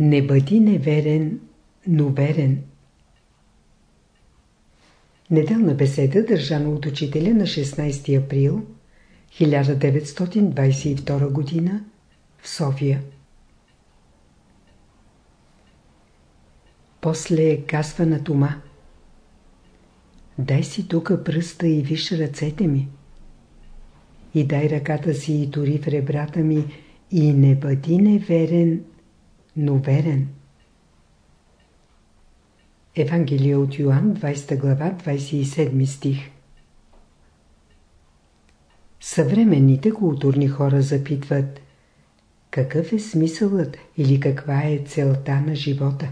Не бъди неверен, но верен. Неделна беседа, държана от учителя на 16 април 1922 г. в София. После казва на Тома. Дай си тука пръста и виж ръцете ми. И дай ръката си и тори в ребрата ми и не бъди неверен, но верен. Евангелие от Йоанн, 20 глава, 27 стих Съвременните културни хора запитват какъв е смисълът или каква е целта на живота.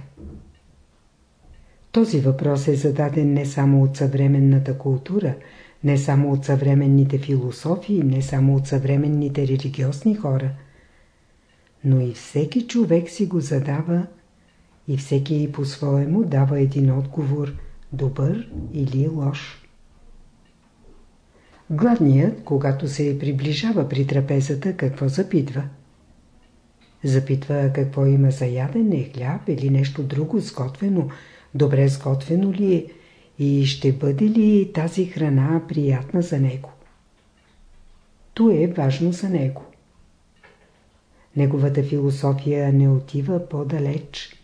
Този въпрос е зададен не само от съвременната култура, не само от съвременните философии, не само от съвременните религиозни хора, но и всеки човек си го задава и всеки по-своему дава един отговор, добър или лош. Гладният, когато се приближава при трапезата, какво запитва? Запитва какво има за ядене, хляб или нещо друго сготвено, добре сготвено ли е и ще бъде ли тази храна приятна за него. То е важно за него. Неговата философия не отива по-далеч.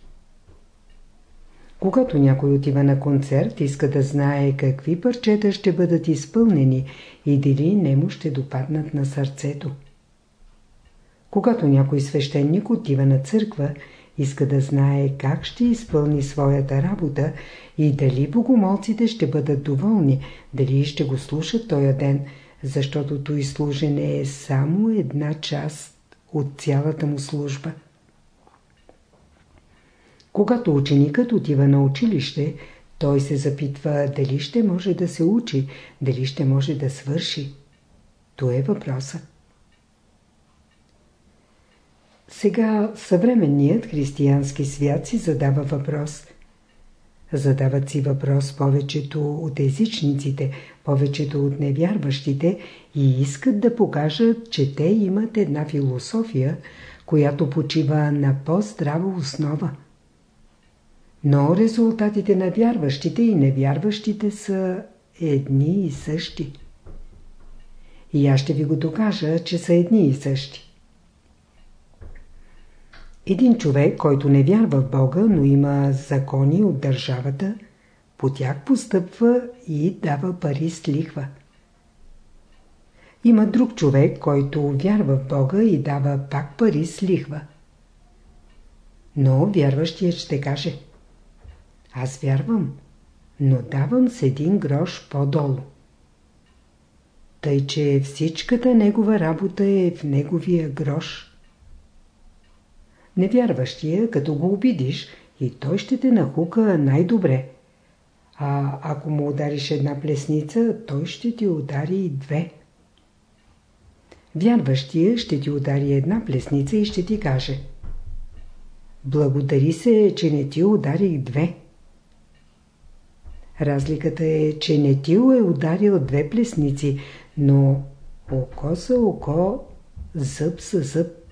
Когато някой отива на концерт, иска да знае какви парчета ще бъдат изпълнени и дали не му ще допаднат на сърцето. Когато някой свещеник отива на църква, иска да знае как ще изпълни своята работа и дали богомолците ще бъдат доволни, дали ще го слушат този ден, защото той служене е само една част от цялата му служба. Когато ученикът отива на училище, той се запитва дали ще може да се учи, дали ще може да свърши. То е въпросът. Сега съвременният християнски свят си задава въпрос. Задават си въпрос повечето от езичниците, повечето от невярващите и искат да покажат, че те имат една философия, която почива на по-здрава основа. Но резултатите на вярващите и невярващите са едни и същи. И аз ще ви го докажа, че са едни и същи. Един човек, който не вярва в Бога, но има закони от държавата, по тях постъпва и дава пари с лихва. Има друг човек, който вярва в Бога и дава пак пари с лихва. Но вярващият ще каже Аз вярвам, но давам с един грош по-долу. Тъй, че всичката негова работа е в неговия грош. Невярващия, като го обидиш, и той ще те нахука най-добре. А ако му удариш една плесница, той ще ти удари и две. Вярващия ще ти удари една плесница и ще ти каже Благодари се, че не ти ударих две. Разликата е, че не ти е ударил две плесници, но око за око, зъб за зъб.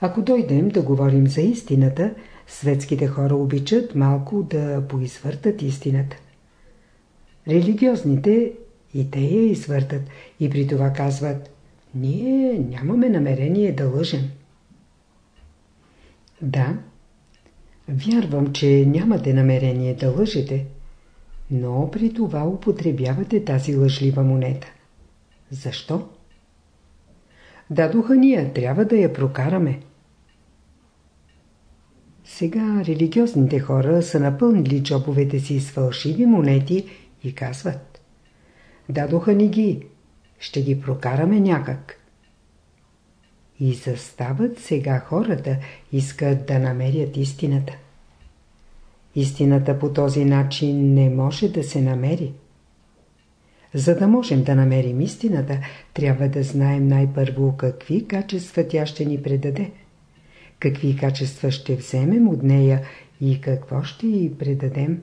Ако дойдем да говорим за истината, светските хора обичат малко да поизвъртат истината. Религиозните и те я извъртат и при това казват ние нямаме намерение да лъжем. Да, вярвам, че нямате намерение да лъжете, но при това употребявате тази лъжлива монета. Защо? Дадоха ние, трябва да я прокараме. Сега религиозните хора са напълнили джобовете си с фалшиви монети и казват Дадоха ни ги, ще ги прокараме някак. И застават сега хората, искат да намерят истината. Истината по този начин не може да се намери. За да можем да намерим истината, трябва да знаем най-първо какви качества тя ще ни предаде какви качества ще вземем от нея и какво ще й предадем.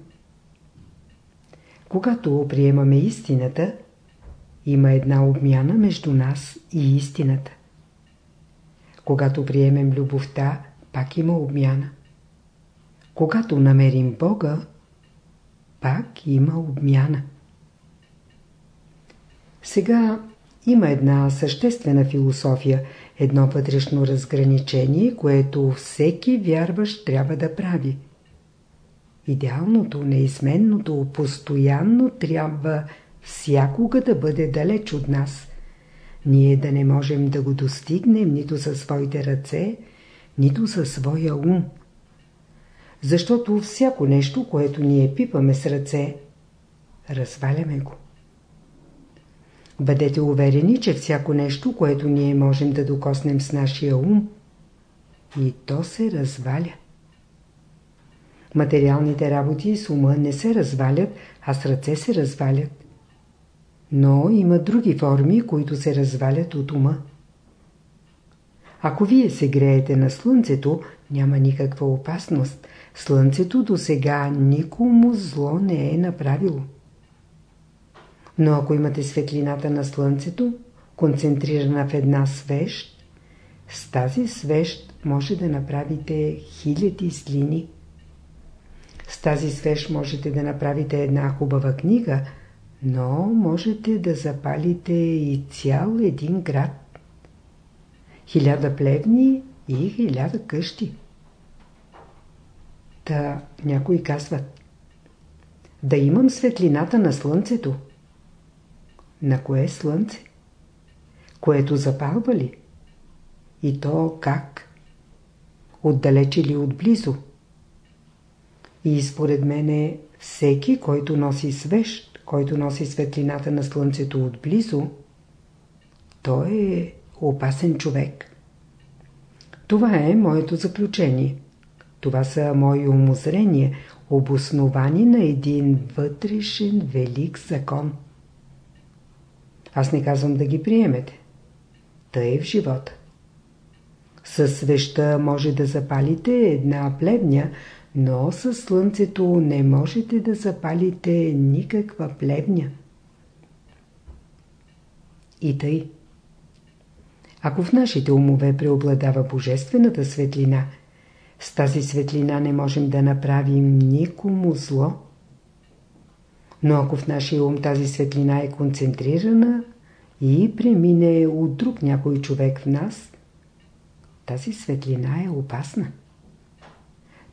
Когато приемаме истината, има една обмяна между нас и истината. Когато приемем любовта, пак има обмяна. Когато намерим Бога, пак има обмяна. Сега има една съществена философия, едно вътрешно разграничение, което всеки вярващ трябва да прави. Идеалното, неизменното, постоянно трябва всякога да бъде далеч от нас. Ние да не можем да го достигнем нито със своите ръце, нито със своя ум. Защото всяко нещо, което ние пипаме с ръце, разваляме го. Бъдете уверени, че всяко нещо, което ние можем да докоснем с нашия ум, и то се разваля. Материалните работи с ума не се развалят, а с ръце се развалят. Но има други форми, които се развалят от ума. Ако вие се греете на слънцето, няма никаква опасност. Слънцето до сега никому зло не е направило. Но ако имате светлината на слънцето, концентрирана в една свещ, с тази свещ може да направите хиляди слини. С тази свещ можете да направите една хубава книга, но можете да запалите и цял един град. Хиляда плевни и хиляда къщи. Та някои казват да имам светлината на слънцето. На кое слънце? Което запалва ли? И то как? Отдалече ли отблизо? И според мене всеки, който носи свещ, който носи светлината на слънцето отблизо, той е опасен човек. Това е моето заключение. Това са мои умозрения, обосновани на един вътрешен велик закон. Аз не казвам да ги приемете. Тъй е в живота. Със свеща може да запалите една плевня, но със слънцето не можете да запалите никаква плевня. И тъй. Ако в нашите умове преобладава божествената светлина, с тази светлина не можем да направим никому зло. Но ако в нашия ум тази светлина е концентрирана и премине от друг някой човек в нас, тази светлина е опасна.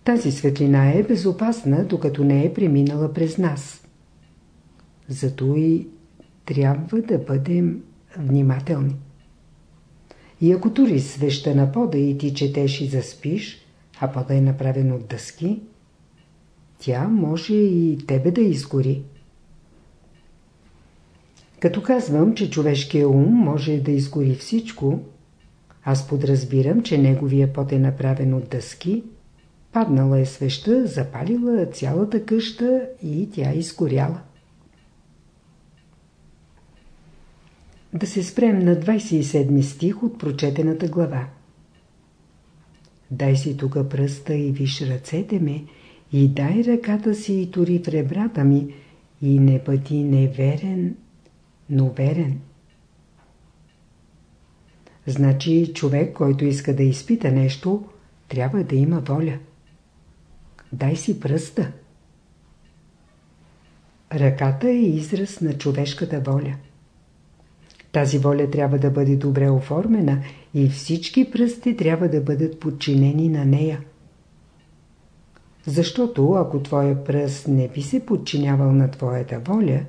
Тази светлина е безопасна, докато не е преминала през нас. Зато и трябва да бъдем внимателни. И ако тури свеща на пода и ти четеш и заспиш, а пода е направен от дъски, тя може и тебе да изгори. Като казвам, че човешкият ум може да изгори всичко, аз подразбирам, че неговия пот е направен от дъски, паднала е свеща, запалила цялата къща и тя изгоряла. Да се спрем на 27 стих от прочетената глава. Дай си тук пръста и виж ръцете ми, и дай ръката си и тури в ребрата ми, и не бъди неверен, но верен. Значи човек, който иска да изпита нещо, трябва да има воля. Дай си пръста. Ръката е израз на човешката воля. Тази воля трябва да бъде добре оформена и всички пръсти трябва да бъдат подчинени на нея. Защото ако твоя пръст не би се подчинявал на твоята воля,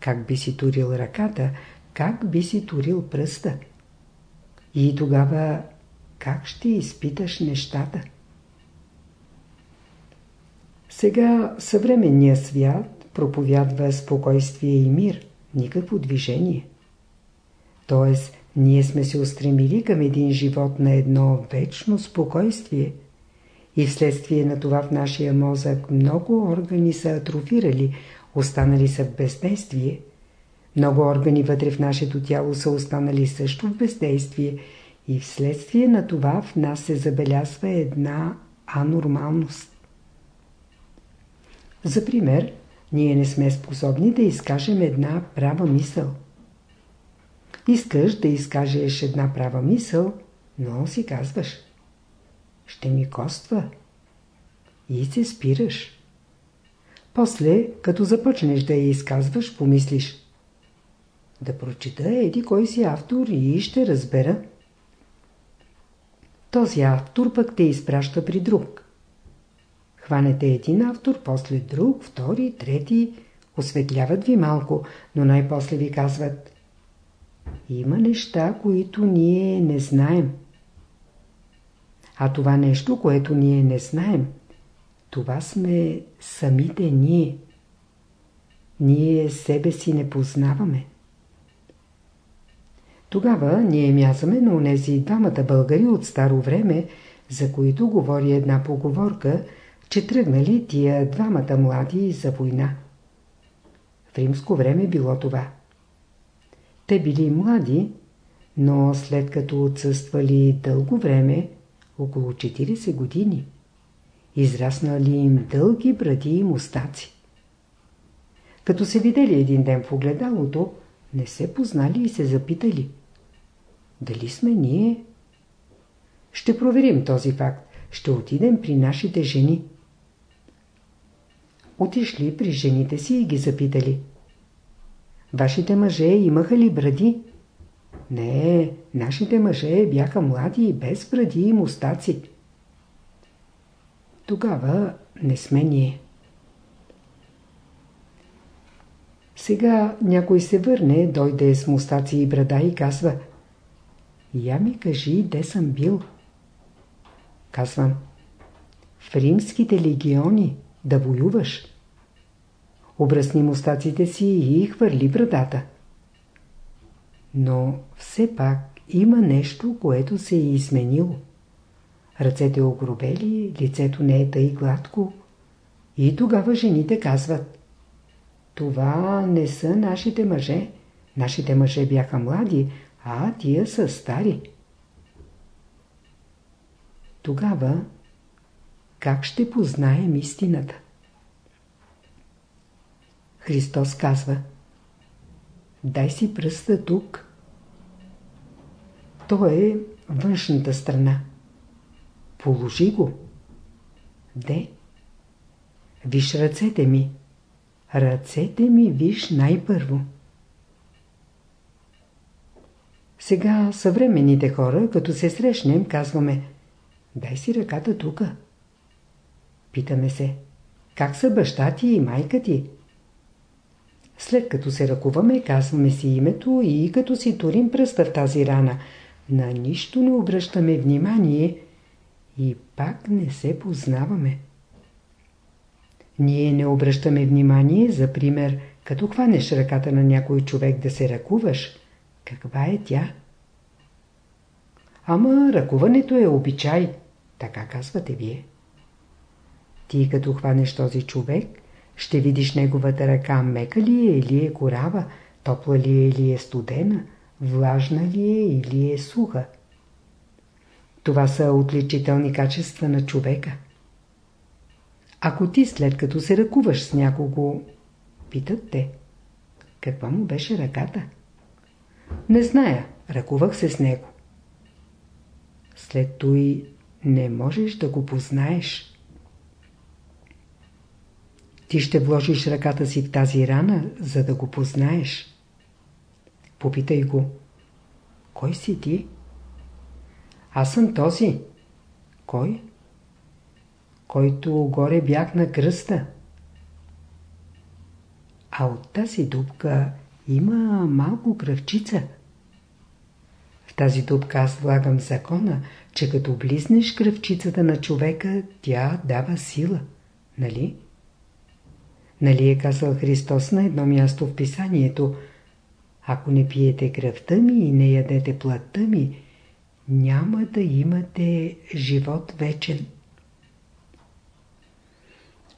как би си турил ръката, как би си турил пръста? И тогава как ще изпиташ нещата? Сега съвременният свят проповядва спокойствие и мир, никакво движение. Тоест, ние сме се устремили към един живот на едно вечно спокойствие и вследствие на това в нашия мозък много органи са атрофирали, останали са в бездействие. Много органи вътре в нашето тяло са останали също в бездействие и вследствие на това в нас се забелязва една анормалност. За пример, ние не сме способни да изкажем една права мисъл. Искаш да изкажеш една права мисъл, Но си казваш, ще ми коства. И се спираш. После, като започнеш да я изказваш, помислиш. Да прочита еди кой си автор и ще разбера. Този автор пък те изпраща при друг. Хванете един автор, после друг, втори, трети, осветляват ви малко, но най-после ви казват Има неща, които ние не знаем. А това нещо, което ние не знаем, това сме самите ние. Ние себе си не познаваме. Тогава ние мязаме на онези двамата българи от старо време, за които говори една поговорка, че тръгнали тия двамата млади за война. В римско време било това. Те били млади, но след като отсъствали дълго време, около 40 години, израснали им дълги бради и мустаци. Като се видели един ден в огледалото, не се познали и се запитали. Дали сме ние? Ще проверим този факт. Ще отидем при нашите жени. Отишли при жените си и ги запитали. Вашите мъже имаха ли бради? Не, нашите мъже бяха млади и без бради и мустаци. Тогава не сме ние. Сега някой се върне, дойде с мустаци и брада и казва Я ми кажи, де съм бил. Казвам В римските легиони да воюваш. Обръсни мустаците си и хвърли брадата. Но все пак има нещо, което се е изменило. Ръцете огробели, лицето не е тъй гладко. И тогава жените казват Това не са нашите мъже. Нашите мъже бяха млади, а тия са стари. Тогава как ще познаем истината? Христос казва Дай си пръста тук. То е външната страна. Положи го. Де? Виж ръцете ми. Ръцете ми виж най-първо. Сега съвременните хора, като се срещнем, казваме Дай си ръката тука. Питаме се, как са баща ти и майка ти? След като се ръкуваме, казваме си името и като си турим пръста в тази рана, на нищо не обръщаме внимание и пак не се познаваме. Ние не обръщаме внимание, за пример, като хванеш ръката на някой човек да се ръкуваш, каква е тя? Ама ръкуването е обичай, така казвате вие. Ти като хванеш този човек, ще видиш неговата ръка мека ли е или е корава, топла ли е или е студена, влажна ли е или е суха. Това са отличителни качества на човека. Ако ти след като се ръкуваш с някого, питат те, каква му беше ръката? Не зная, ръкувах се с него. След той не можеш да го познаеш. Ти ще вложиш ръката си в тази рана, за да го познаеш. Попитай го. Кой си ти? Аз съм този. Кой? Който горе бях на кръста. А от тази дупка има малко кръвчица. В тази дупка аз влагам закона, че като близнеш кръвчицата на човека, тя дава сила. Нали? Нали е казал Христос на едно място в писанието Ако не пиете кръвта ми и не ядете плътта ми, няма да имате живот вечен.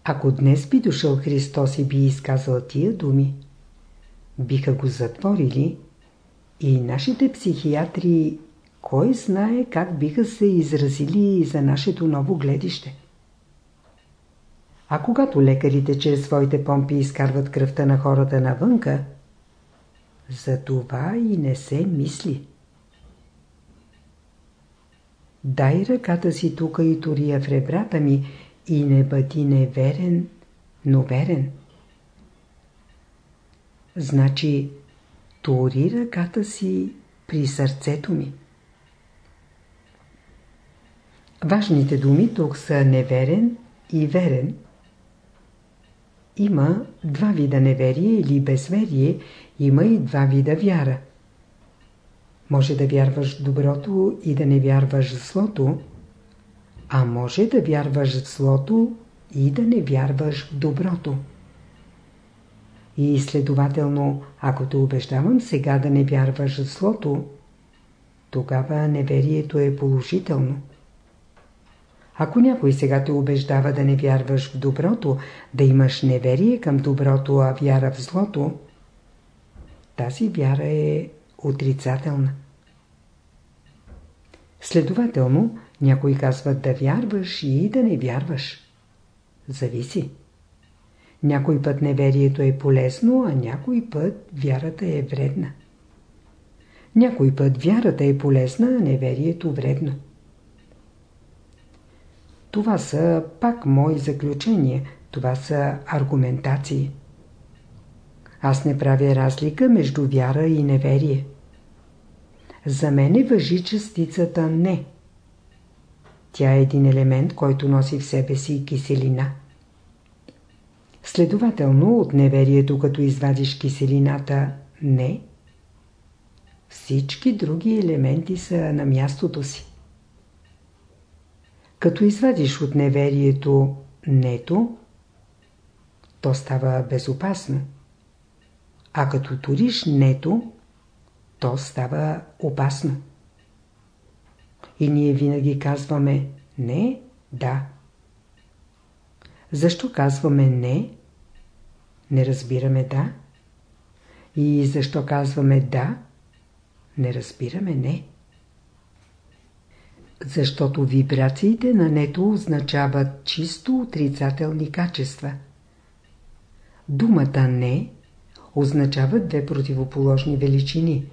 Ако днес би дошъл Христос и би изказал тия думи, биха го затворили и нашите психиатри кой знае как биха се изразили за нашето ново гледище. А когато лекарите чрез своите помпи изкарват кръвта на хората навънка, за това и не се мисли. Дай ръката си тука и турия в ребрата ми и не бъди неверен, но верен. Значи, тури ръката си при сърцето ми. Важните думи тук са неверен и верен. Има два вида неверие или безверие, има и два вида вяра. Може да вярваш доброто и да не вярваш злото, а може да вярваш злото и да не вярваш в доброто. И следователно, ако те убеждавам сега да не вярваш злото, тогава неверието е положително. Ако някой сега те убеждава да не вярваш в доброто, да имаш неверие към доброто, а вяра в злото, тази вяра е отрицателна. Следователно, някой казва да вярваш и да не вярваш. Зависи. Някой път неверието е полезно, а някой път вярата е вредна. Някой път вярата е полезна, а неверието вредно. Това са пак мои заключения, това са аргументации. Аз не правя разлика между вяра и неверие. За мене въжи частицата не. Тя е един елемент, който носи в себе си киселина. Следователно, от неверието, като извадиш киселината не, всички други елементи са на мястото си. Като извадиш от неверието нето, то става безопасно. А като туриш нето, то става опасно. И ние винаги казваме не, да. Защо казваме не? Не разбираме да. И защо казваме да? Не разбираме не. Защото вибрациите на нето означават чисто отрицателни качества. Думата не означава две противоположни величини,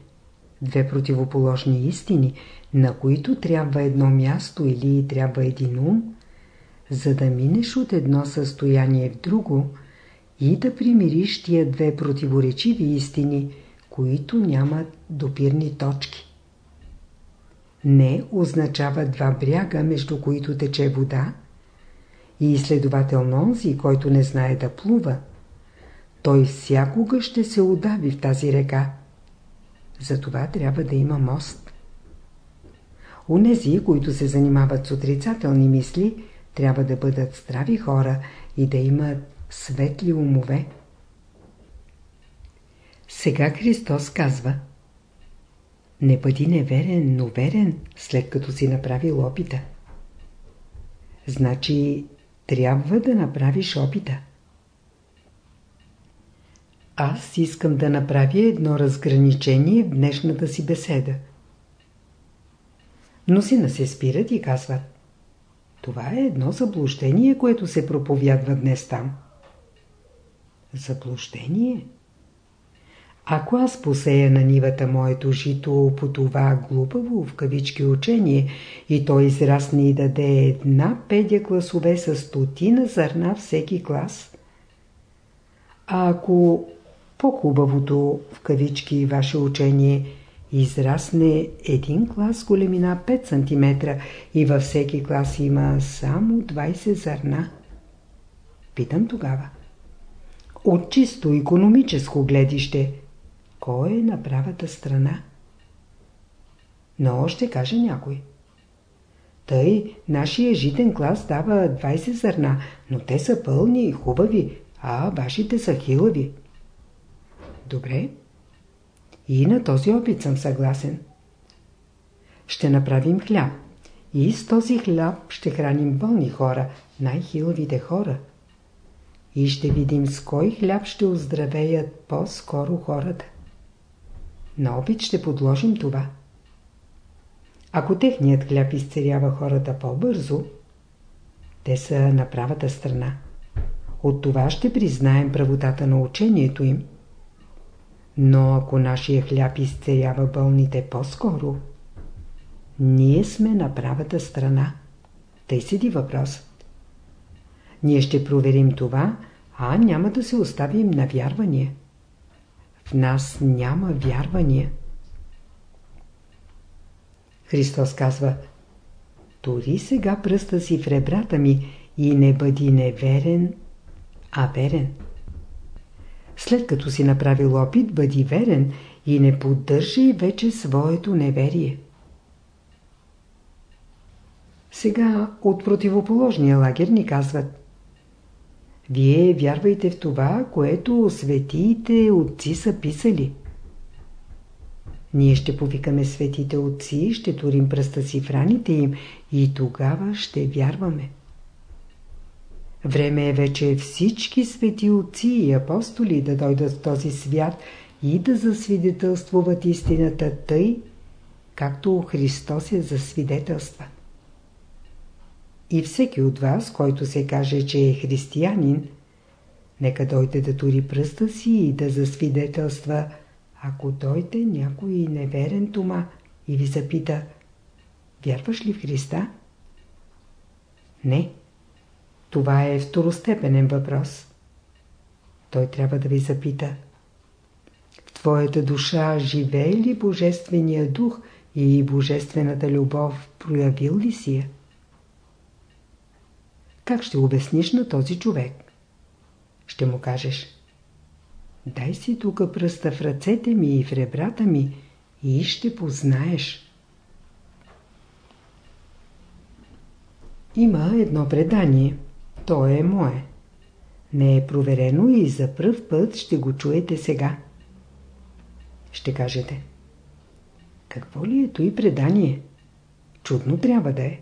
две противоположни истини, на които трябва едно място или трябва един ум, за да минеш от едно състояние в друго и да примириш тия две противоречиви истини, които нямат допирни точки. Не означава два бряга, между които тече вода, и следователно онзи, който не знае да плува, той всякога ще се удави в тази река. Затова трябва да има мост. Унези, които се занимават с отрицателни мисли, трябва да бъдат здрави хора и да имат светли умове. Сега Христос казва Не бъди неверен, но верен, след като си направил опита. Значи, трябва да направиш опита. Аз искам да направя едно разграничение в днешната си беседа. Мнозина се спират и казват Това е едно заблуждение, което се проповядва днес там. Заблуждение? Ако аз посея на нивата моето жито по това глупаво в кавички учение и той израсне и даде една педя класове с стотина зърна всеки клас, а ако по-хубавото в кавички ваше учение израсне един клас големина 5 см и във всеки клас има само 20 зърна. Питам тогава. От чисто економическо гледище, кой е на правата страна? Но още каже някой. Тъй, нашия житен клас дава 20 зърна, но те са пълни и хубави, а вашите са хилави. Добре. И на този опит съм съгласен. Ще направим хляб. И с този хляб ще храним болни хора, най-хилавите хора. И ще видим с кой хляб ще оздравеят по-скоро хората. На опит ще подложим това. Ако техният хляб изцерява хората по-бързо, те са на правата страна. От това ще признаем правотата на учението им – но ако нашия хляб изцелява болните по-скоро, ние сме на правата страна. Тъй седи въпросът. Ние ще проверим това, а няма да се оставим на вярвания. В нас няма вярвания. Христос казва Тори сега пръста си в ребрата ми и не бъди неверен, а верен. След като си направил опит, бъди верен и не поддържай вече своето неверие. Сега от противоположния лагер ни казват Вие вярвайте в това, което светиите отци са писали. Ние ще повикаме светите отци, ще турим пръста си в раните им и тогава ще вярваме. Време е вече всички свети отци и апостоли да дойдат в този свят и да засвидетелствуват истината тъй, както Христос е засвидетелства. И всеки от вас, който се каже, че е християнин, нека дойде да тури пръста си и да засвидетелства, ако дойде някой неверен тома и ви запита, вярваш ли в Христа? Не. Това е второстепенен въпрос. Той трябва да ви запита. В твоята душа живее ли Божествения дух и Божествената любов проявил ли си я? Как ще обясниш на този човек? Ще му кажеш. Дай си тук пръста в ръцете ми и в ребрата ми и ще познаеш. Има едно предание. То е мое. Не е проверено и за пръв път ще го чуете сега. Ще кажете. Какво ли е той предание? Чудно трябва да е.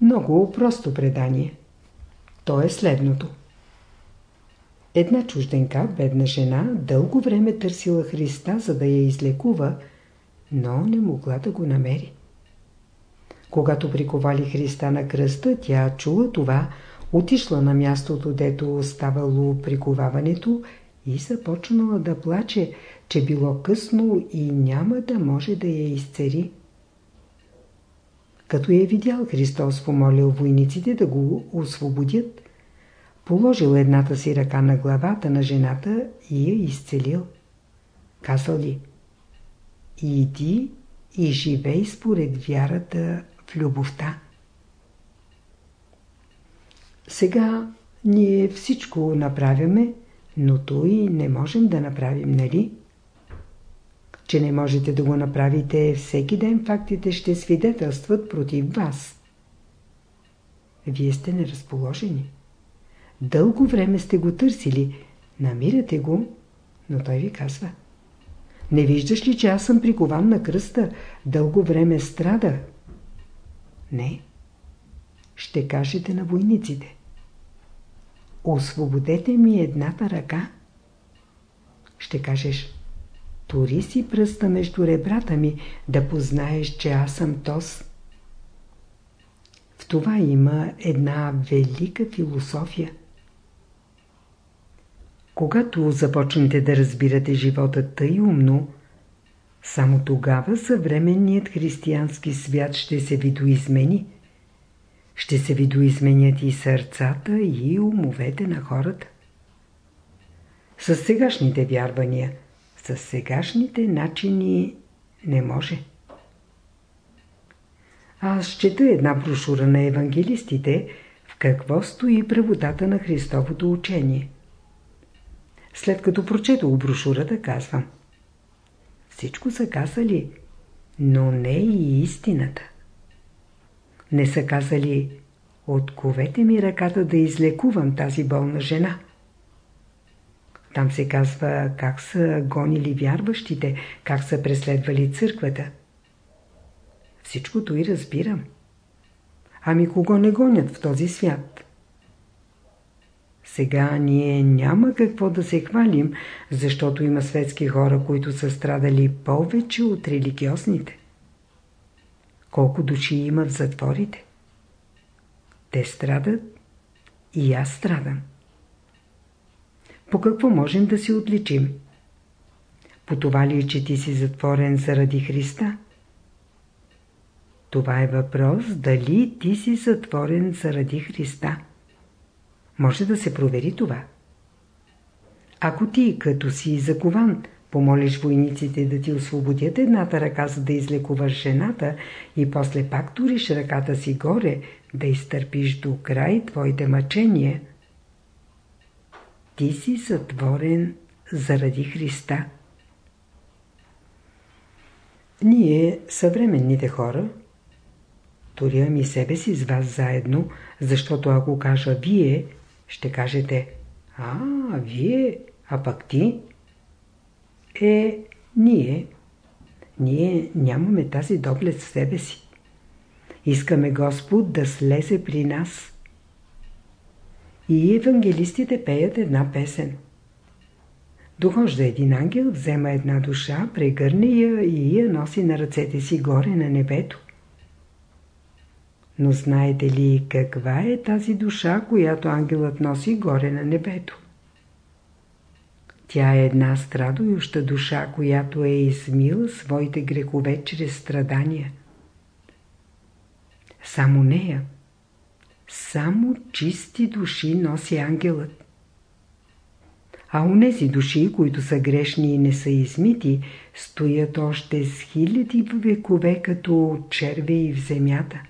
Много просто предание. То е следното. Една чужденка, бедна жена, дълго време търсила Христа, за да я излекува, но не могла да го намери. Когато приковали Христа на кръста, тя чула това, отишла на мястото, дето оставало приковаването и започнала да плаче, че било късно и няма да може да я изцери. Като е видял Христос, помолил войниците да го освободят, положил едната си ръка на главата на жената и я изцелил. Казал ли? Иди и живей според вярата любовта. Сега ние всичко направяме, но той не можем да направим, нали? Че не можете да го направите, всеки ден фактите ще свидетелстват против вас. Вие сте неразположени. Дълго време сте го търсили, намирате го, но той ви казва. Не виждаш ли, че аз съм прикован на кръста, дълго време страда? Не. Ще кажете на войниците. Освободете ми едната ръка. Ще кажеш. Тори си пръста между ребрата ми, да познаеш, че аз съм тос. В това има една велика философия. Когато започнете да разбирате живота тъй умно, само тогава съвременният християнски свят ще се видоизмени. Ще се видоизменят и сърцата, и умовете на хората. С сегашните вярвания, с сегашните начини не може. Аз чета една брошура на евангелистите, в какво стои правотата на Христовото учение. След като прочетох брошурата, казвам. Всичко са казали, но не и истината. Не са казали, отковете ми ръката да излекувам тази болна жена. Там се казва как са гонили вярващите, как са преследвали църквата. Всичкото и разбирам. Ами кого не гонят в този свят? Сега ние няма какво да се хвалим, защото има светски хора, които са страдали повече от религиозните. Колко души има в затворите? Те страдат и аз страдам. По какво можем да се отличим? По това ли, че ти си затворен заради Христа? Това е въпрос дали ти си сътворен заради Христа. Може да се провери това. Ако ти, като си закован, помолиш войниците да ти освободят едната ръка, за да излекуваш жената и после пак туриш ръката си горе, да изтърпиш до край твоите мъчения, ти си сътворен заради Христа. Ние, съвременните хора, турям и себе си с вас заедно, защото ако кажа вие, ще кажете А, вие, а пък ти? Е, ние. Ние нямаме тази доблест в себе си. Искаме Господ да слезе при нас. И евангелистите пеят една песен. Дохожда един ангел, взема една душа, прегърне я и я носи на ръцете си горе на небето. Но знаете ли каква е тази душа, която ангелът носи горе на небето? Тя е една страдующа душа, която е измила своите грехове чрез страдания. Само нея, само чисти души носи ангелът. А унези души, които са грешни и не са измити, стоят още с хиляди векове като червеи в земята.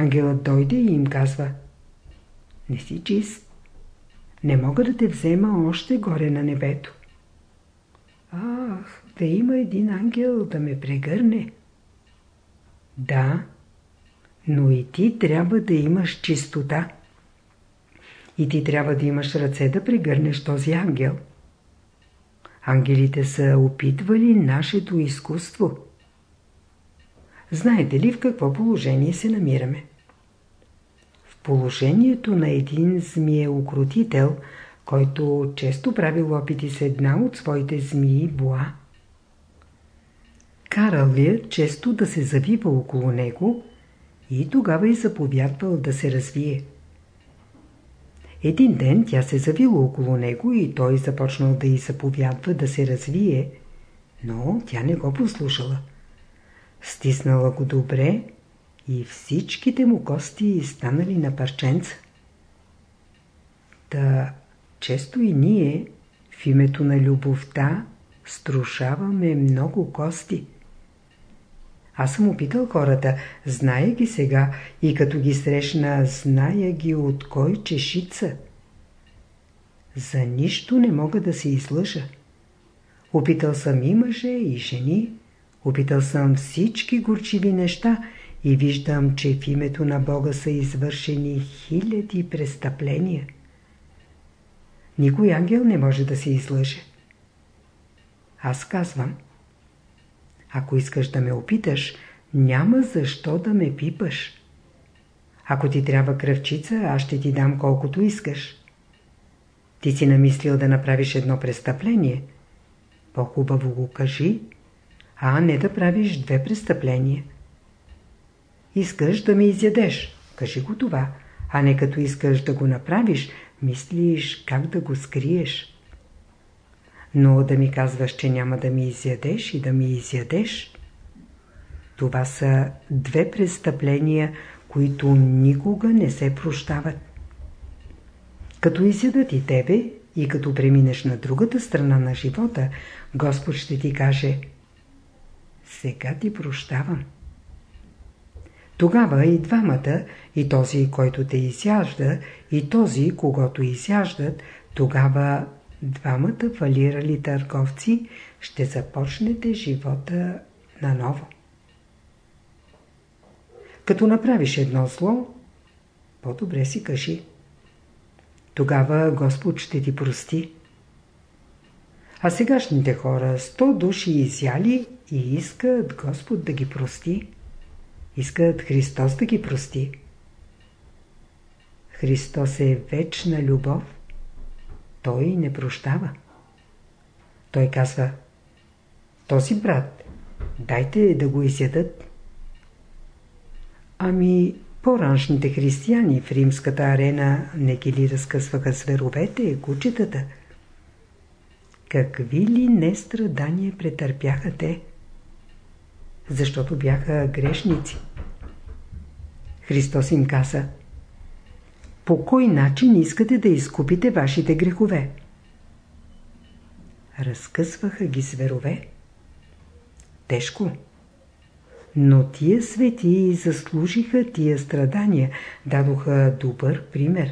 Ангелът дойде и им казва Не си чист. Не мога да те взема още горе на небето. Ах, да има един ангел да ме прегърне. Да, но и ти трябва да имаш чистота. И ти трябва да имаш ръце да прегърнеш този ангел. Ангелите са опитвали нашето изкуство. Знаете ли в какво положение се намираме? Положението на един змие-укротител, който често правил опити с една от своите змии Буа. Карал ли е често да се завива около него и тогава и заповядвал да се развие. Един ден тя се завила около него и той започнал да й заповядва да се развие, но тя не го послушала. Стиснала го добре и всичките му кости станали на парченца. Та често и ние в името на любовта струшаваме много кости. Аз съм опитал хората, зная ги сега и като ги срещна, зная ги от кой чешица. За нищо не мога да се излъжа. Опитал съм и мъже, и жени. Опитал съм всички горчиви неща и виждам, че в името на Бога са извършени хиляди престъпления. Никой ангел не може да се излъже. Аз казвам – ако искаш да ме опиташ, няма защо да ме пипаш. Ако ти трябва кръвчица, аз ще ти дам колкото искаш. Ти си намислил да направиш едно престъпление. По-хубаво го кажи, а не да правиш две престъпления. Искаш да ме изядеш, кажи го това, а не като искаш да го направиш, мислиш как да го скриеш. Но да ми казваш, че няма да ми изядеш и да ми изядеш, това са две престъпления, които никога не се прощават. Като изядат и тебе, и като преминеш на другата страна на живота, Господ ще ти каже Сега ти прощавам. Тогава и двамата, и този, който те изяжда, и този, когато изяждат, тогава двамата фалирали търговци ще започнете живота наново. Като направиш едно зло, по-добре си кажи. Тогава Господ ще ти прости. А сегашните хора, сто души изяли и искат Господ да ги прости. Искат Христос да ги прости. Христос е вечна любов. Той не прощава. Той казва, този брат, дайте да го изядат. Ами, по-раншните християни в римската арена не ги ли разкъсваха зверовете, кучетата? Какви ли не страдания претърпяха те? Защото бяха грешници. Христос им каза По кой начин искате да изкупите вашите грехове? Разкъсваха ги зверове. Тежко. Но тия свети заслужиха тия страдания, дадоха добър пример.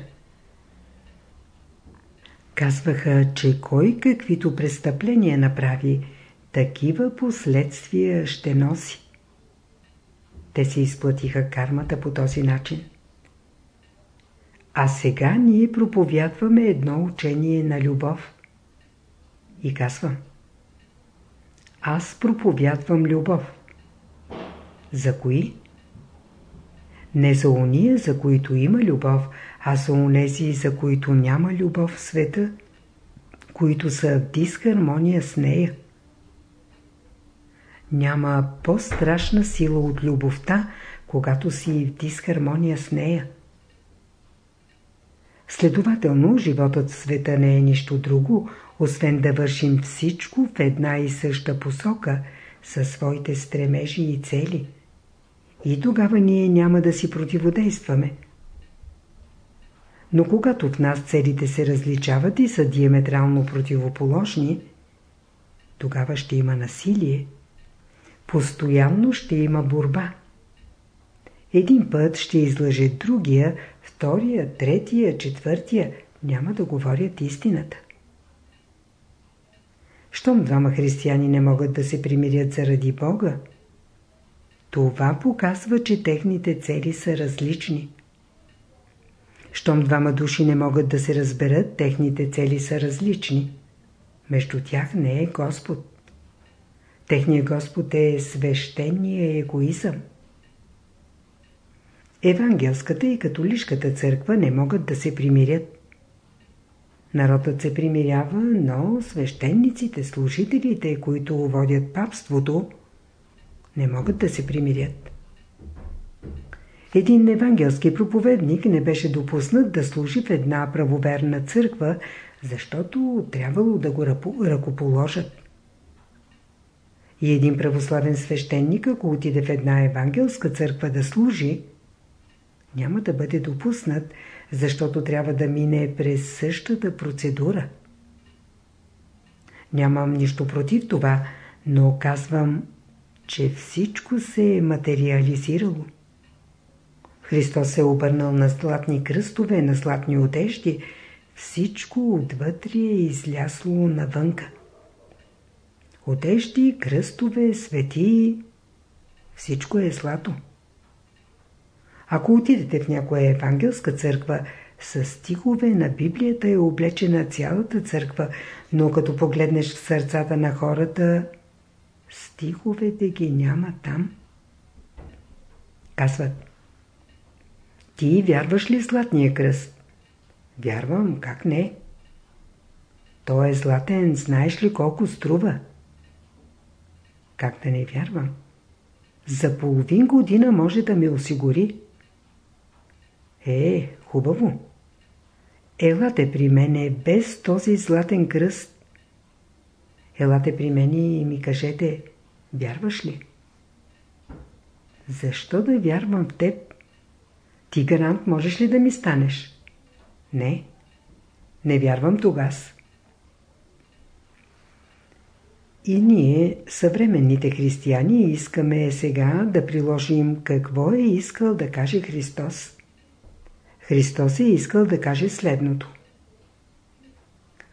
Казваха, че кой каквито престъпления направи, такива последствия ще носи. Те се изплатиха кармата по този начин. А сега ние проповядваме едно учение на любов. И казвам. Аз проповядвам любов. За кои? Не за уния, за които има любов, а за унези, за които няма любов в света, които са в дисхармония с нея. Няма по-страшна сила от любовта, когато си в дисхармония с нея. Следователно, животът в света не е нищо друго, освен да вършим всичко в една и съща посока, със своите стремежи и цели. И тогава ние няма да си противодействаме. Но когато в нас целите се различават и са диаметрално противоположни, тогава ще има насилие. Постоянно ще има борба. Един път ще излъже другия, втория, третия, четвъртия, няма да говорят истината. Щом двама християни не могат да се примирят заради Бога, това показва, че техните цели са различни. Щом двама души не могат да се разберат, техните цели са различни. Между тях не е Господ. Техният Господ е свещения егоизъм. Евангелската и католишката църква не могат да се примирят. Народът се примирява, но свещениците, служителите, които водят папството, не могат да се примирят. Един евангелски проповедник не беше допуснат да служи в една правоверна църква, защото трябвало да го ръкоположат. И един православен свещеник, ако отиде в една евангелска църква да служи, няма да бъде допуснат, защото трябва да мине през същата процедура. Нямам нищо против това, но казвам, че всичко се е материализирало. Христос се е обърнал на златни кръстове, на златни одежди. Всичко отвътре е излясло навънка. Одежди, кръстове, свети, всичко е злато. Ако отидете в някоя евангелска църква, с стихове на Библията е облечена цялата църква, но като погледнеш в сърцата на хората, стиховете ги няма там. Казват, ти вярваш ли златния кръст? Вярвам, как не? Той е златен, знаеш ли колко струва? Как да не вярвам? За половин година може да ме осигури. Е, хубаво. Елате при мене без този златен кръст. Елате при мене и ми кажете, вярваш ли? Защо да вярвам в теб? Ти гарант можеш ли да ми станеш? Не. Не вярвам тогас. И ние, съвременните християни, искаме сега да приложим какво е искал да каже Христос. Христос е искал да каже следното.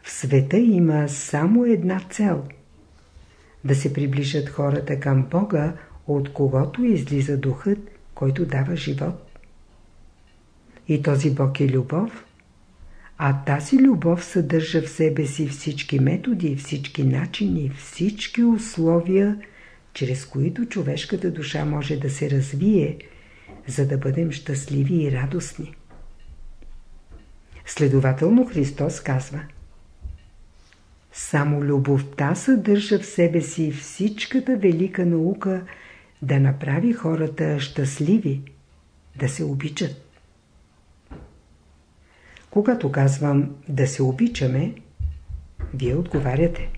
В света има само една цел – да се приближат хората към Бога, от когото излиза духът, който дава живот. И този Бог е любов, а тази любов съдържа в себе си всички методи, всички начини, всички условия, чрез които човешката душа може да се развие, за да бъдем щастливи и радостни. Следователно Христос казва Само любовта съдържа в себе си всичката велика наука да направи хората щастливи, да се обичат. Когато казвам да се обичаме, вие отговаряте.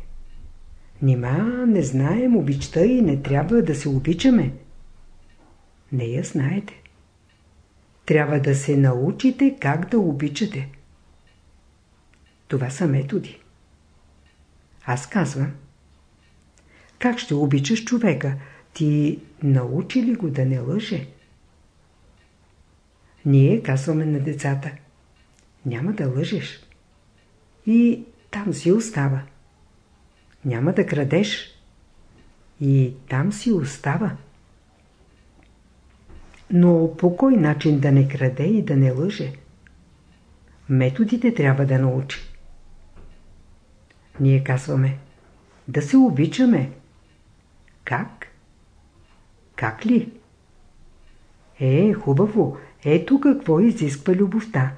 Нима не знаем обичта и не трябва да се обичаме. Не я знаете. Трябва да се научите как да обичате. Това са методи. Аз казвам. Как ще обичаш човека? Ти научи ли го да не лъже? Ние казваме на децата. Няма да лъжеш. И там си остава. Няма да крадеш. И там си остава. Но по кой начин да не краде и да не лъже? Методите трябва да научи. Ние казваме да се обичаме. Как? Как ли? Е, хубаво. Ето какво изисква любовта.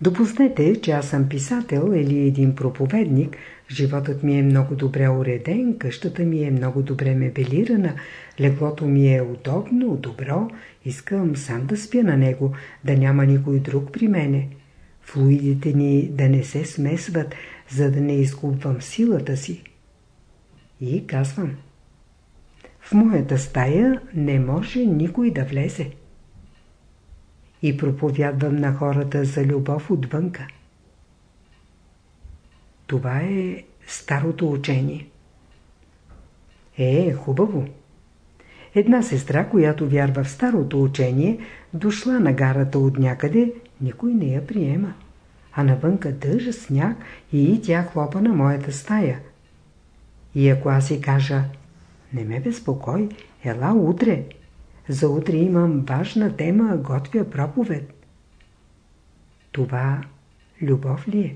Допуснете, че аз съм писател или един проповедник, животът ми е много добре уреден, къщата ми е много добре мебелирана, леглото ми е удобно, добро, искам сам да спя на него, да няма никой друг при мене. Флуидите ни да не се смесват, за да не изгубвам силата си. И казвам, в моята стая не може никой да влезе и проповядвам на хората за любов отвънка. Това е старото учение. Е, хубаво. Една сестра, която вярва в старото учение, дошла на гарата от някъде, никой не я приема. А навънка дъжа сняг и тя хлопа на моята стая. И ако аз си кажа, не ме безпокой, ела утре, за утре имам важна тема, готвя проповед. Това любов ли е?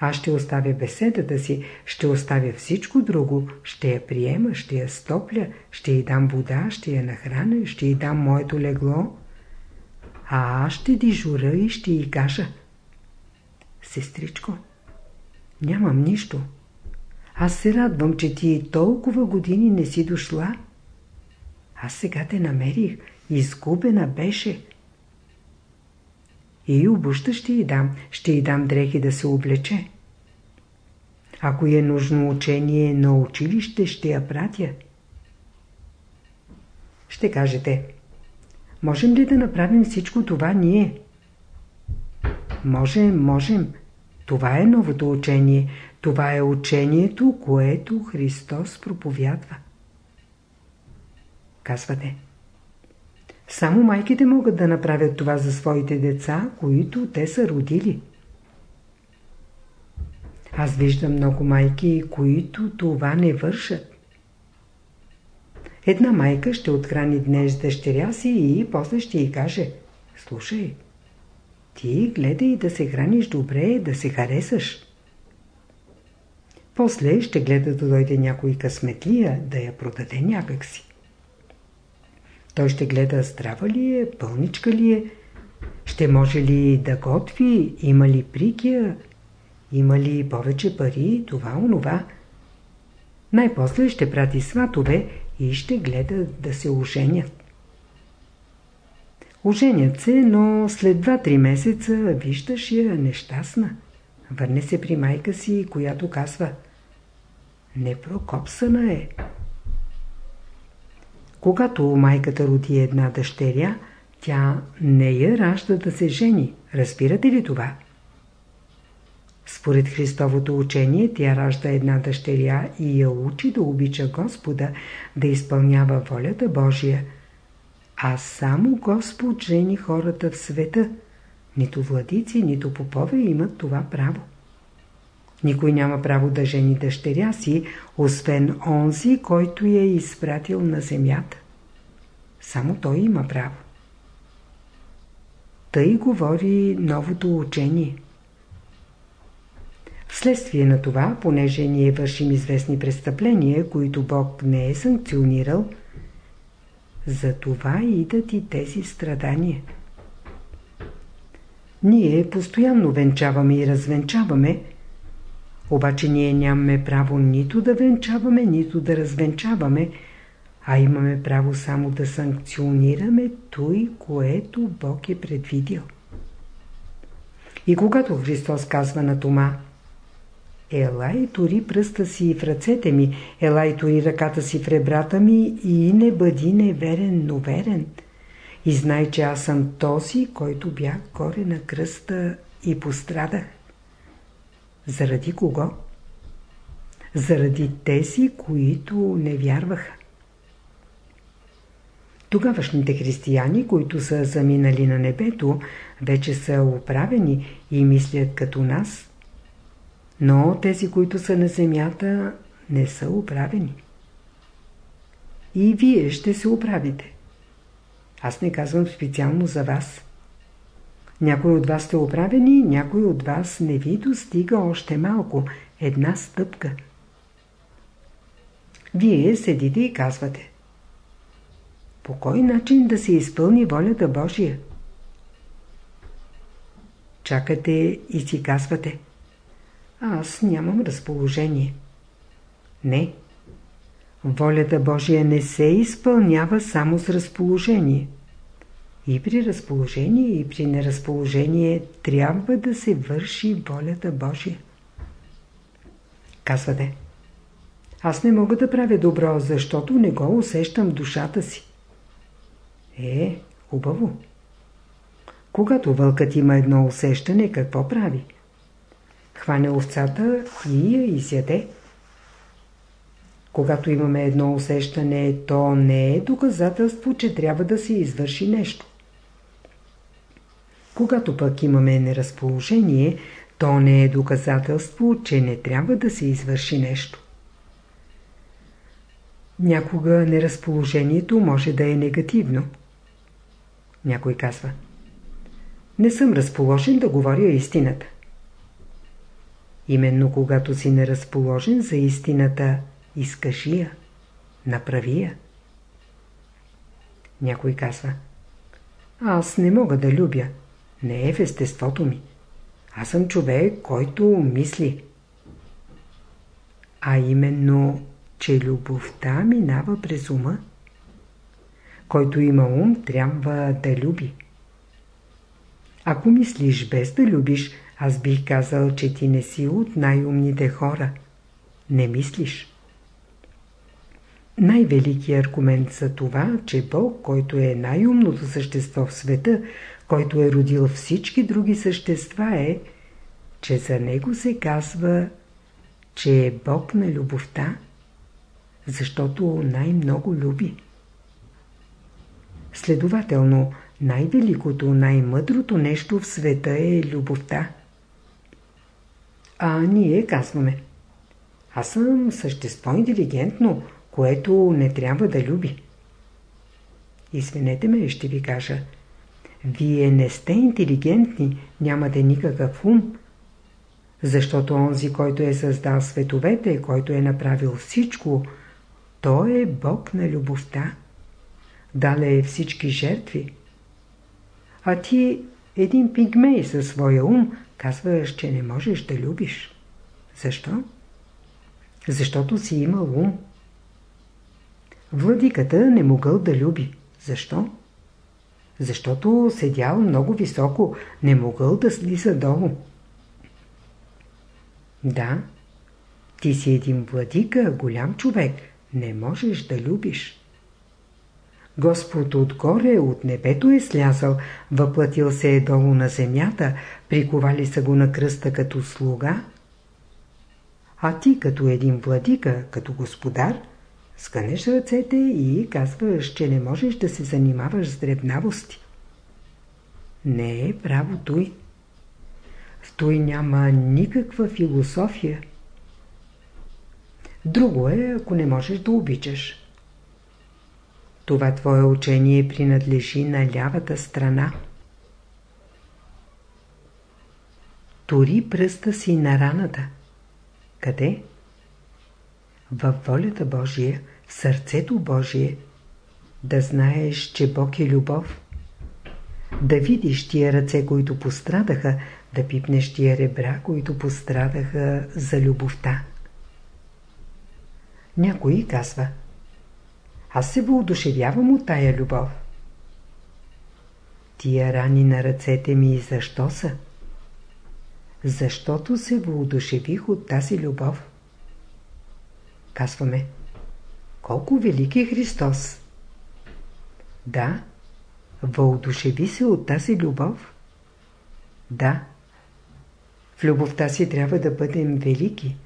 Аз ще оставя беседата си, ще оставя всичко друго, ще я приема, ще я стопля, ще й дам вода, ще я нахраня, ще й дам моето легло. А аз ще дежура и ще й кажа. Сестричко, нямам нищо. Аз се радвам, че ти толкова години не си дошла. Аз сега те намерих. Изгубена беше. И обуща ще й дам. Ще й дам дрехи да се облече. Ако е нужно учение на училище, ще я пратя. Ще кажете, можем ли да направим всичко това ние? Можем, можем. Това е новото учение. Това е учението, което Христос проповядва казвате. Само майките могат да направят това за своите деца, които те са родили. Аз виждам много майки, които това не вършат. Една майка ще отхрани днес дъщеря си и после ще й каже Слушай, ти гледай да се храниш добре, да се харесаш. После ще гледа да дойде някой късметлия, да я продаде някакси. Той ще гледа здрава ли е, пълничка ли е, ще може ли да готви, има ли прикия, има ли повече пари, това, онова. Най-после ще прати сватове и ще гледа да се оженят. Оженят се, но след 2-3 месеца виждаш я нещастна. Върне се при майка си, която казва Непрокопсана е. Когато майката роди една дъщеря, тя не я ражда да се жени. Разбирате ли това? Според Христовото учение тя ражда една дъщеря и я учи да обича Господа, да изпълнява волята Божия. А само Господ жени хората в света. Нито владици, нито попове имат това право. Никой няма право да жени дъщеря си, освен онзи, който я е изпратил на земята. Само той има право. Тъй говори новото учение. Вследствие на това, понеже ние вършим известни престъпления, които Бог не е санкционирал, за това идат и тези страдания. Ние постоянно венчаваме и развенчаваме, обаче ние нямаме право нито да венчаваме, нито да развенчаваме, а имаме право само да санкционираме той, което Бог е предвидил. И когато Христос казва на Тома, Ела и тори пръста си в ръцете ми, ела и тори ръката си в ребрата ми и не бъди неверен, но верен. И знай, че аз съм този, който бях горе на кръста и пострадах. Заради кого? Заради тези, които не вярваха. Тогавашните християни, които са заминали на небето, вече са оправени и мислят като нас. Но тези, които са на земята, не са оправени. И вие ще се оправите. Аз не казвам специално за вас. Някой от вас сте оправени, някой от вас не ви достига още малко, една стъпка. Вие седите и казвате. По кой начин да се изпълни волята Божия? Чакате и си казвате. Аз нямам разположение. Не. Волята Божия не се изпълнява само с разположение. И при разположение, и при неразположение трябва да се върши волята Божия. Казвате, аз не мога да правя добро, защото не го усещам душата си. Е, хубаво. Когато вълкът има едно усещане, какво прави? Хване овцата и я изяде. Когато имаме едно усещане, то не е доказателство, че трябва да се извърши нещо. Когато пък имаме неразположение, то не е доказателство, че не трябва да се извърши нещо. Някога неразположението може да е негативно. Някой казва Не съм разположен да говоря истината. Именно когато си неразположен за истината, изкажи я, направи я. Някой казва Аз не мога да любя. Не е в естеството ми. Аз съм човек, който мисли. А именно, че любовта минава през ума. Който има ум, трябва да люби. Ако мислиш без да любиш, аз бих казал, че ти не си от най-умните хора. Не мислиш. Най-великият аргумент за това, че Бог, който е най-умното същество в света, който е родил всички други същества е, че за него се казва, че е Бог на любовта, защото най-много люби. Следователно, най-великото, най-мъдрото нещо в света е любовта. А ние казваме, аз съм същество интелигентно, което не трябва да люби. Извинете ме, ще ви кажа – вие не сте интелигентни, нямате никакъв ум. Защото онзи, който е създал световете, който е направил всичко, той е Бог на любовта. Дале е всички жертви. А ти, един пигмей със своя ум, казваш, че не можеш да любиш. Защо? Защото си имал ум. Владиката не могъл да люби. Защо? Защото седял много високо, не могъл да слиза долу. Да, ти си един владика, голям човек, не можеш да любиш. Господ отгоре от небето е слязал, въплатил се е долу на земята, приковали са го на кръста като слуга. А ти като един владика, като господар, Скънеш ръцете и казваш, че не можеш да се занимаваш с дребнавости. Не е право той. В той няма никаква философия. Друго е, ако не можеш да обичаш. Това твое учение принадлежи на лявата страна. Тори пръста си на раната. Къде? Във волята Божия сърцето Божие, да знаеш, че Бог е любов, да видиш тия ръце, които пострадаха, да пипнеш тия ребра, които пострадаха за любовта. Някой казва, аз се въодушевявам от тая любов. Тия рани на ръцете ми защо са? Защото се въодушевих от тази любов. Казваме, колко велик е Христос! Да, въодушеви се от тази любов. Да, в любовта си трябва да бъдем велики.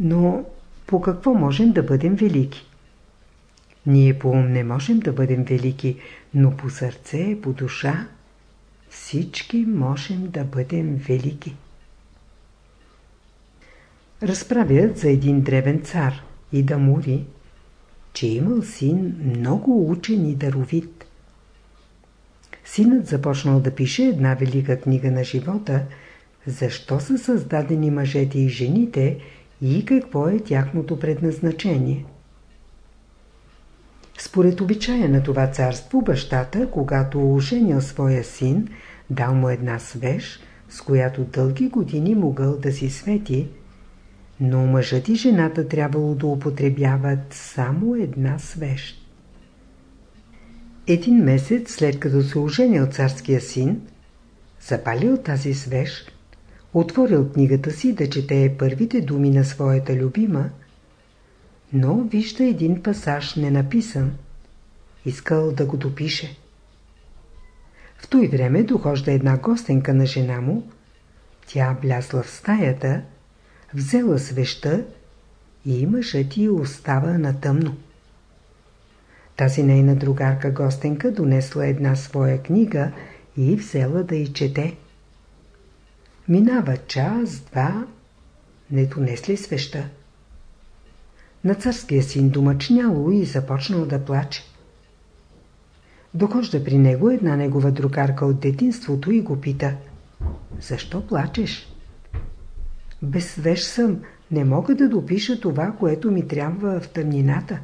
Но по какво можем да бъдем велики? Ние по ум не можем да бъдем велики, но по сърце, по душа, всички можем да бъдем велики. Разправят за един древен цар и да мури, че имал син много учен и даровит. Синът започнал да пише една велика книга на живота, защо са създадени мъжете и жените и какво е тяхното предназначение. Според обичая на това царство, бащата, когато оженил своя син, дал му една свеж, с която дълги години могъл да си свети, но мъжът и жената трябвало да употребяват само една свещ. Един месец след като се оженил царския син, запалил тази свещ, отворил книгата си да чете първите думи на своята любима, но вижда един пасаж ненаписан. Искал да го допише. В той време дохожда една гостенка на жена му. Тя влязла в стаята, взела свеща и мъжът ти остава на тъмно. Тази нейна другарка гостенка донесла една своя книга и взела да й чете. Минава час, два, не донесли свеща. На царския син домачняло и започнал да плаче. Дохожда при него една негова другарка от детинството и го пита. Защо плачеш? Без свеж съм, не мога да допиша това, което ми трябва в тъмнината.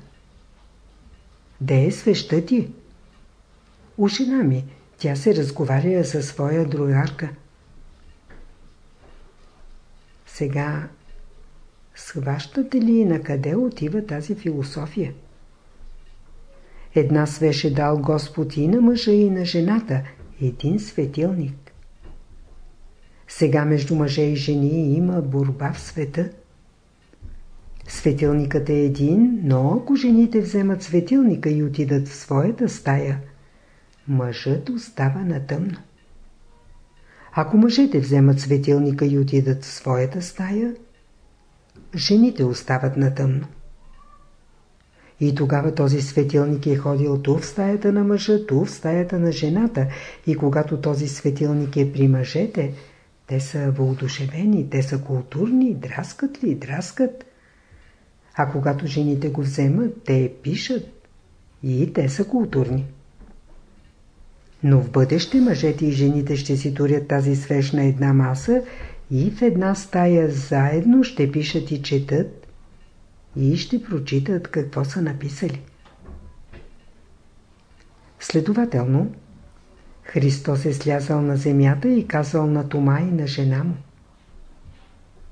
Де е свеща ти? У жена ми. Тя се разговаря със своя другарка. Сега схващате ли на къде отива тази философия? Една свеше дал Господ и на мъжа и на жената. Един светилник. Сега между мъже и жени има борба в света. Светилникът е един, но ако жените вземат светилника и отидат в своята стая, мъжът остава на тъмно. Ако мъжете вземат светилника и отидат в своята стая, жените остават на тъмно. И тогава този светилник е ходил ту в стаята на мъжа, ту в стаята на жената. И когато този светилник е при мъжете, те са въодушевени, те са културни, драскат ли, драскат. А когато жените го вземат, те пишат и те са културни. Но в бъдеще мъжете и жените ще си турят тази свеж на една маса и в една стая заедно ще пишат и четат и ще прочитат какво са написали. Следователно, Христос е слязал на земята и казал на Тома и на жена му.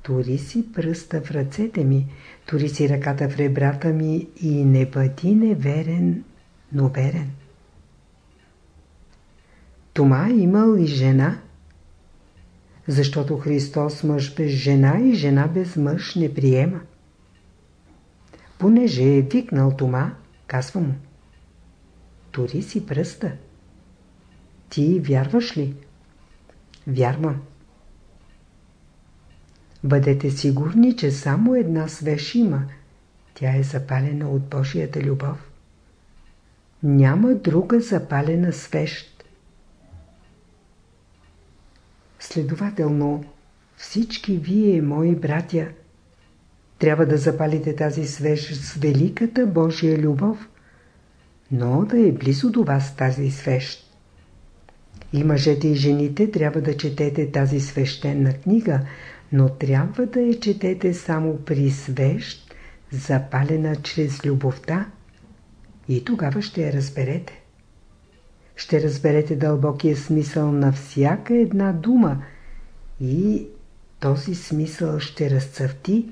Тори си пръста в ръцете ми, тори си ръката в ребрата ми и не бъди неверен, но верен. Тома имал и жена, защото Христос мъж без жена и жена без мъж не приема. Понеже е викнал Тома, казва му. Тори си пръста. Ти вярваш ли? Вярвам. Бъдете сигурни, че само една свеж има. Тя е запалена от Божията любов. Няма друга запалена свещ. Следователно, всички вие, мои братя, трябва да запалите тази свеж с великата Божия любов, но да е близо до вас тази свещ. И мъжете и жените трябва да четете тази свещена книга, но трябва да я четете само при свещ, запалена чрез любовта и тогава ще я разберете. Ще разберете дълбокия смисъл на всяка една дума и този смисъл ще разцъфти,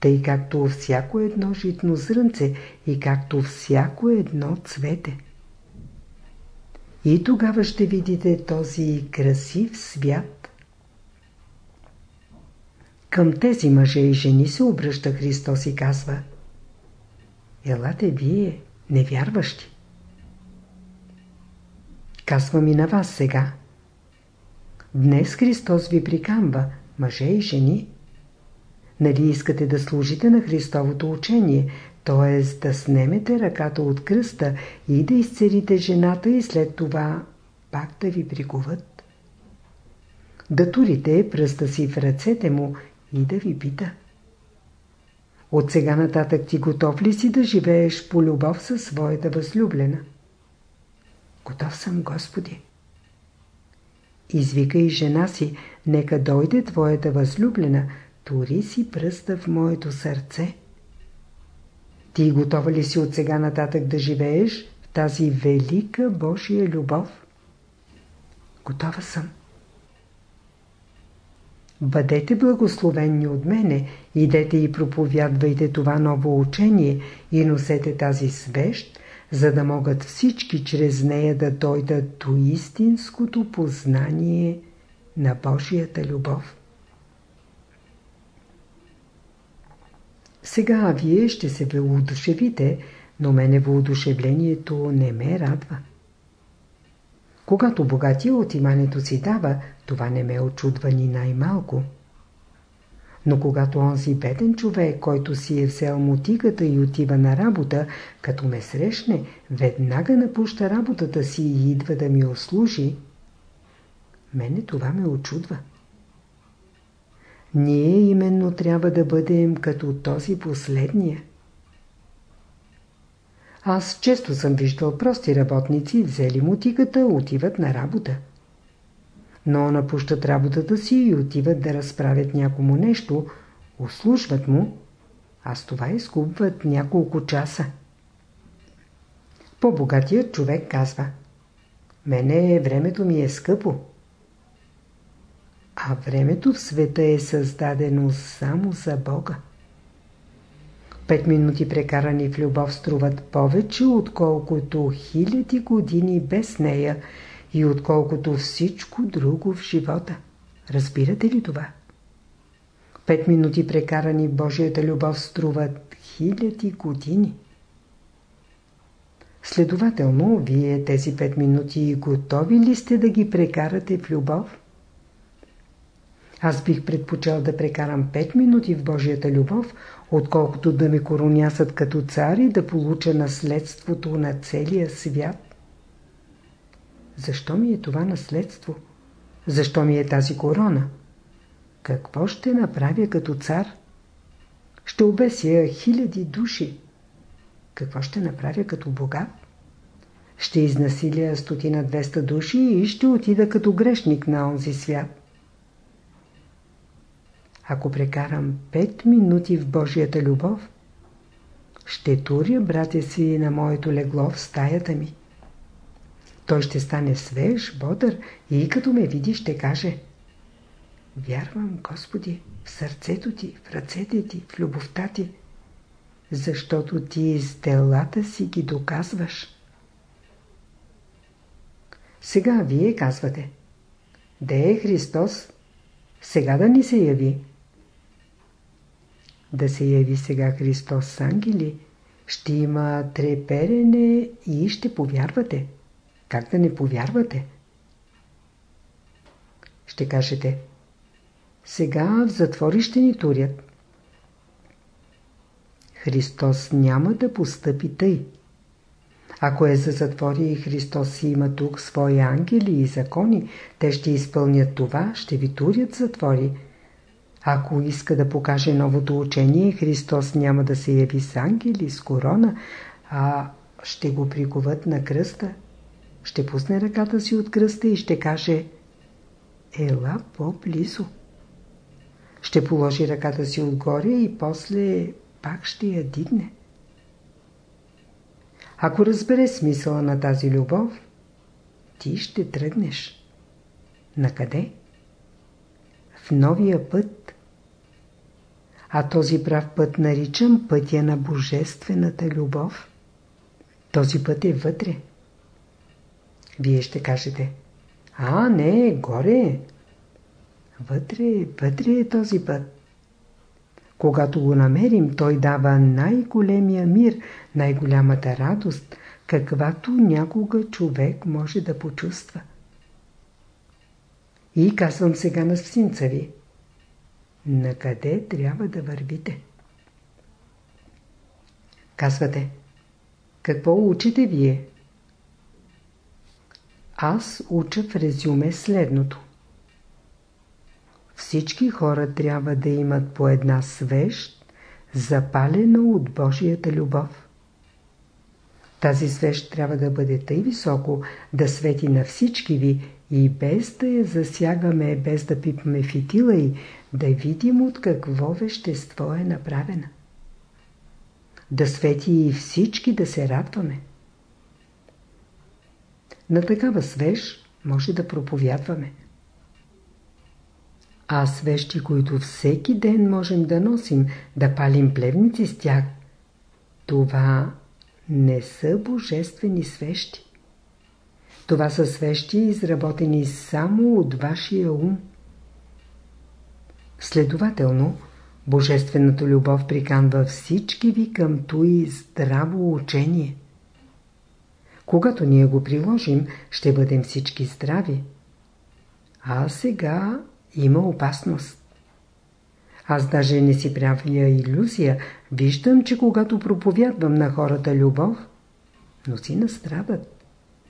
тъй както всяко едно житно зрънце и както всяко едно цвете. И тогава ще видите този красив свят, Към тези мъже и жени се обръща Христос и казва Елате вие, невярващи. Казвам и на вас сега. Днес Христос ви прикамва, мъже и жени. Нали искате да служите на Христовото учение, т.е. да снемете ръката от кръста и да изцелите жената и след това пак да ви прикуват? Да турите пръста си в ръцете му и да ви пита. От сега нататък ти готов ли си да живееш по любов със своята възлюблена? Готов съм, Господи. Извика и жена си, нека дойде твоята възлюблена, тури си пръста в моето сърце. Ти готова ли си от сега нататък да живееш в тази велика Божия любов? Готова съм. Бъдете благословенни от мене, идете и проповядвайте това ново учение и носете тази свещ, за да могат всички чрез нея да дойдат до истинското познание на Божията любов. Сега вие ще се въодушевите, но мене въодушевлението не ме радва. Когато богатия от имането си дава, това не ме очудва ни най-малко. Но когато онзи беден човек, който си е взел мотиката и отива на работа, като ме срещне, веднага напуща работата си и идва да ми услужи, мене това ме очудва. Ние именно трябва да бъдем като този последния. Аз често съм виждал прости работници, взели мутиката, отиват на работа. Но напущат работата си и отиват да разправят някому нещо, услужват му, а с това изгубват няколко часа. По-богатият човек казва Мене времето ми е скъпо. А времето в света е създадено само за Бога. Пет минути прекарани в любов струват повече, отколкото хиляди години без нея и отколкото всичко друго в живота. Разбирате ли това? Пет минути прекарани в Божията любов струват хиляди години. Следователно, вие тези пет минути готови ли сте да ги прекарате в любов? Аз бих предпочел да прекарам 5 минути в Божията любов, отколкото да ме коронясат като цар и да получа наследството на целия свят. Защо ми е това наследство? Защо ми е тази корона? Какво ще направя като цар? Ще обеся хиляди души. Какво ще направя като богат? Ще изнасиля стотина 200 души и ще отида като грешник на онзи свят. Ако прекарам 5 минути в Божията любов, ще туря братя си на моето легло в стаята ми. Той ще стане свеж, бодър и като ме види ще каже Вярвам, Господи, в сърцето Ти, в ръцете Ти, в любовта Ти, защото Ти с делата си ги доказваш. Сега Вие казвате Де е Христос? Сега да ни се яви да се яви сега Христос с ангели, ще има треперене и ще повярвате. Как да не повярвате? Ще кажете, сега в затвори ще ни турят. Христос няма да постъпи тъй. Ако е за затвори и Христос си има тук свои ангели и закони, те ще изпълнят това, ще ви турят затвори, ако иска да покаже новото учение, Христос няма да се яви с ангели, с корона, а ще го приковат на кръста. Ще пусне ръката си от кръста и ще каже Ела по-близо. Ще положи ръката си отгоре и после пак ще я дигне. Ако разбере смисъла на тази любов, ти ще тръгнеш. Накъде? В новия път, а този прав път наричам пътя на божествената любов. Този път е вътре. Вие ще кажете, а не, горе е. Вътре, вътре е този път. Когато го намерим, той дава най-големия мир, най-голямата радост, каквато някога човек може да почувства. И казвам сега на синца ви. На къде трябва да вървите? Казвате. Какво учите вие? Аз уча в резюме следното. Всички хора трябва да имат по една свещ, запалена от Божията любов. Тази свещ трябва да бъде тъй високо, да свети на всички ви и без да я засягаме, без да пипаме фитила и да видим от какво вещество е направена. Да свети и всички да се радваме. На такава свеж може да проповядваме. А свещи, които всеки ден можем да носим, да палим плевници с тях, това не са божествени свещи. Това са свещи, изработени само от вашия ум. Следователно, Божествената любов приканва всички ви към той здраво учение. Когато ние го приложим, ще бъдем всички здрави. А сега има опасност. Аз даже не си правя иллюзия. Виждам, че когато проповядвам на хората любов, но си настрадат.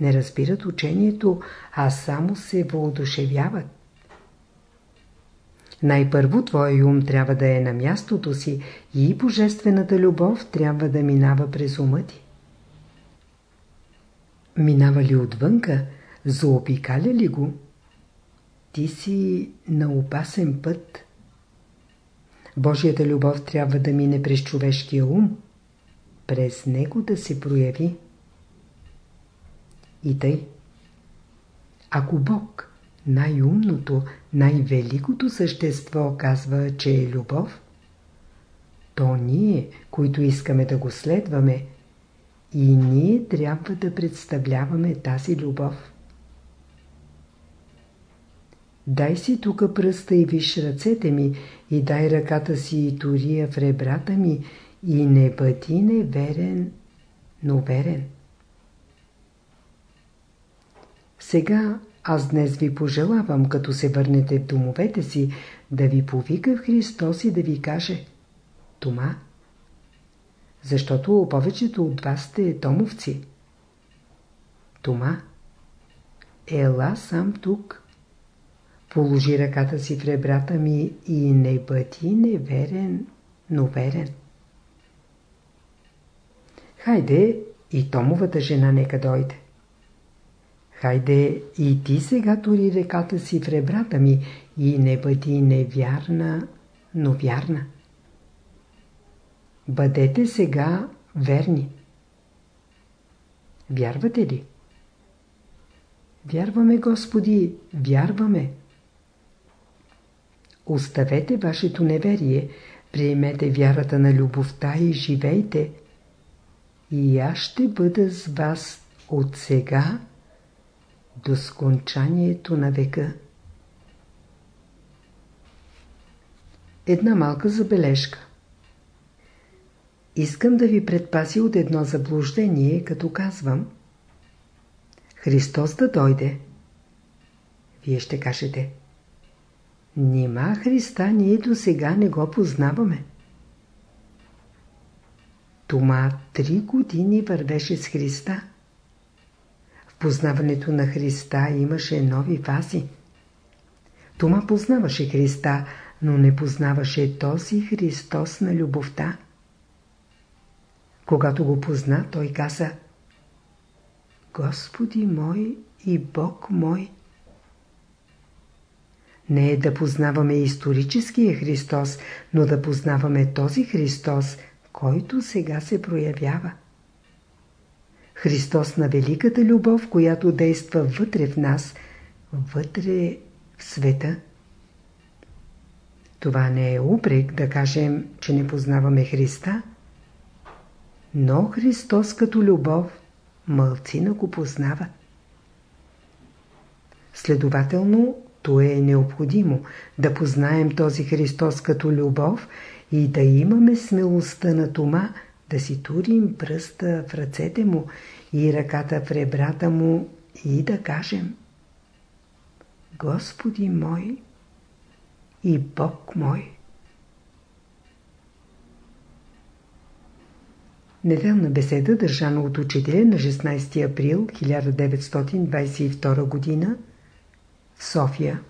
Не разбират учението, а само се воодушевяват. Най-първо твой ум трябва да е на мястото си и божествената любов трябва да минава през ума ти. Минава ли отвънка, заобикаля ли го? Ти си на опасен път. Божията любов трябва да мине през човешкия ум, през него да се прояви. И тъй. Ако Бог, най-умното, най-великото същество, казва, че е любов, то ние, които искаме да го следваме, и ние трябва да представляваме тази любов. Дай си тука пръста и виж ръцете ми, и дай ръката си и турия в ребрата ми, и не бъди неверен, но верен. Сега аз днес ви пожелавам, като се върнете в домовете си, да ви повика в Христос и да ви каже Тома. Защото повечето от вас сте домовци. Тома. Ела сам тук. Положи ръката си в ребрата ми и не бъди неверен, но верен. Хайде и Томовата жена нека дойде. Хайде и ти сега тури ръката си в ребрата ми и не бъди невярна, но вярна. Бъдете сега верни. Вярвате ли? Вярваме, Господи, вярваме. Оставете вашето неверие, приемете вярата на любовта и живейте. И аз ще бъда с вас от сега до скончанието на века. Една малка забележка. Искам да ви предпаси от едно заблуждение, като казвам Христос да дойде. Вие ще кажете Нима Христа ние до сега не го познаваме. Тома три години вървеше с Христа. Познаването на Христа имаше нови фази. Тома познаваше Христа, но не познаваше този Христос на любовта. Когато го позна, той каза Господи мой и Бог мой. Не е да познаваме историческия Христос, но да познаваме този Христос, който сега се проявява. Христос на великата любов, която действа вътре в нас, вътре в света. Това не е упрек да кажем, че не познаваме Христа, но Христос като любов мълцина го познава. Следователно, то е необходимо да познаем този Христос като любов и да имаме смелостта на Тома да си турим пръста в ръцете му и ръката в ребрата му и да кажем Господи мой и Бог мой. Неделна беседа, държана от учителя на 16 април 1922 г. в София.